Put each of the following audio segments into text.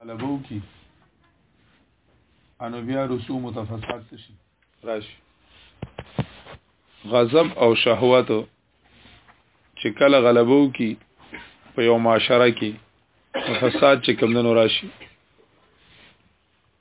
طلبو کی انو بیا رسوم متفسات شي راشي غضب او شهوت چې کله غلبو کی په یو معاشره کې فساد چې کمندونو راشي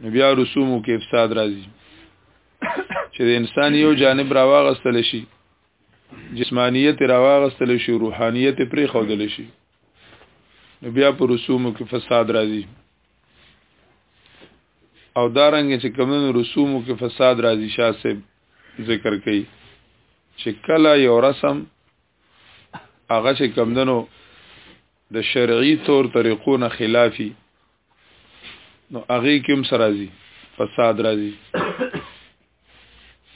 نو بیا رسومو کې افساد راځي چې د انسان یو جانب راواغستل شي جسمانیت راواغستل شي روحانیت پرې خودل شي نو بیا په رسومو کې فساد راځي او دارنګ چې کومن رسومو کې فساد راځي شاسب ذکر کوي چې کله یو رسم هغه چې کمدنو د شرعي طور طریقو نه خلافي نو هغه کوم سرازي فساد راځي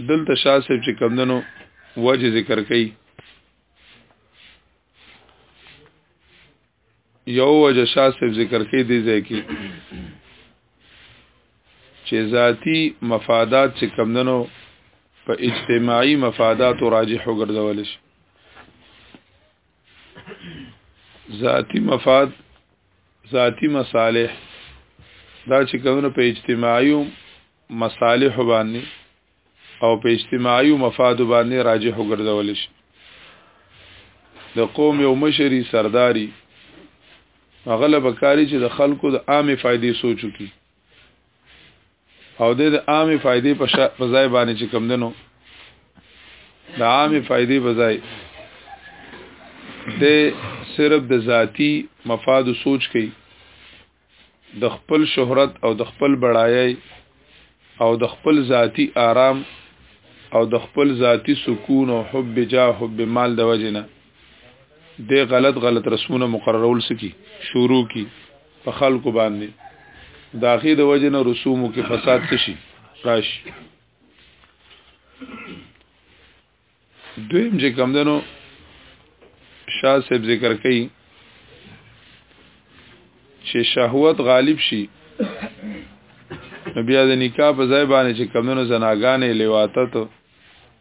دلته شاه صاحب چې کمندنو وجه ذکر کوي یو وجه شاه صاحب ذکر کوي دی ځای کې چې ذاتی مفادات چې کمندنو په اجتماعي مفادات راجح وګرځول شي ذاتی مفاد ذاتی مصالح دا چې کومه په اجتماعي مصالح باندې او په اجتماعي مفاد باندې راجح وګرځول شي د قوم یو مشري سرداري هغه لپاره چې د خلکو د عامه فائدې سوچو کی او د عامه فائدې په ځای باندې چې کم دنو د عامه فائدې په ځای د صرف د ذاتی مفاد سوچ کوي د خپل شهرت او د خپل بڑایي او د خپل ذاتی آرام او د خپل ذاتی سکون او حب جاه حب مال د وجنه د غلط غلط رسمونه مقررول سکی شروع کی په خلکو باندې داخې د وجه نه رسومو کې فساد څه شي راشي دویم چې کم دنو شاه صاحب ذکر کوي چې شهوت غالب شي بیا د نکاح په ځای باندې چې کمونو زناګانې لیواته ته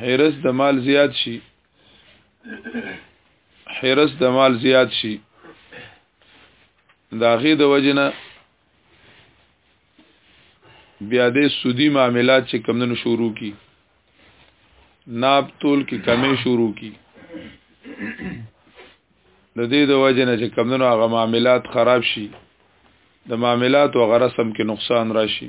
حرس د مال زیات شي حرس د مال زیات شي دا غي د وجنه بیا د سودی معاملات چې کمندونو شروع کی ناب تول کی کمی شروع کی د دې د وجنه چې کمندونو هغه معاملات خراب شي د معاملات او غرسم کې نقصان راشي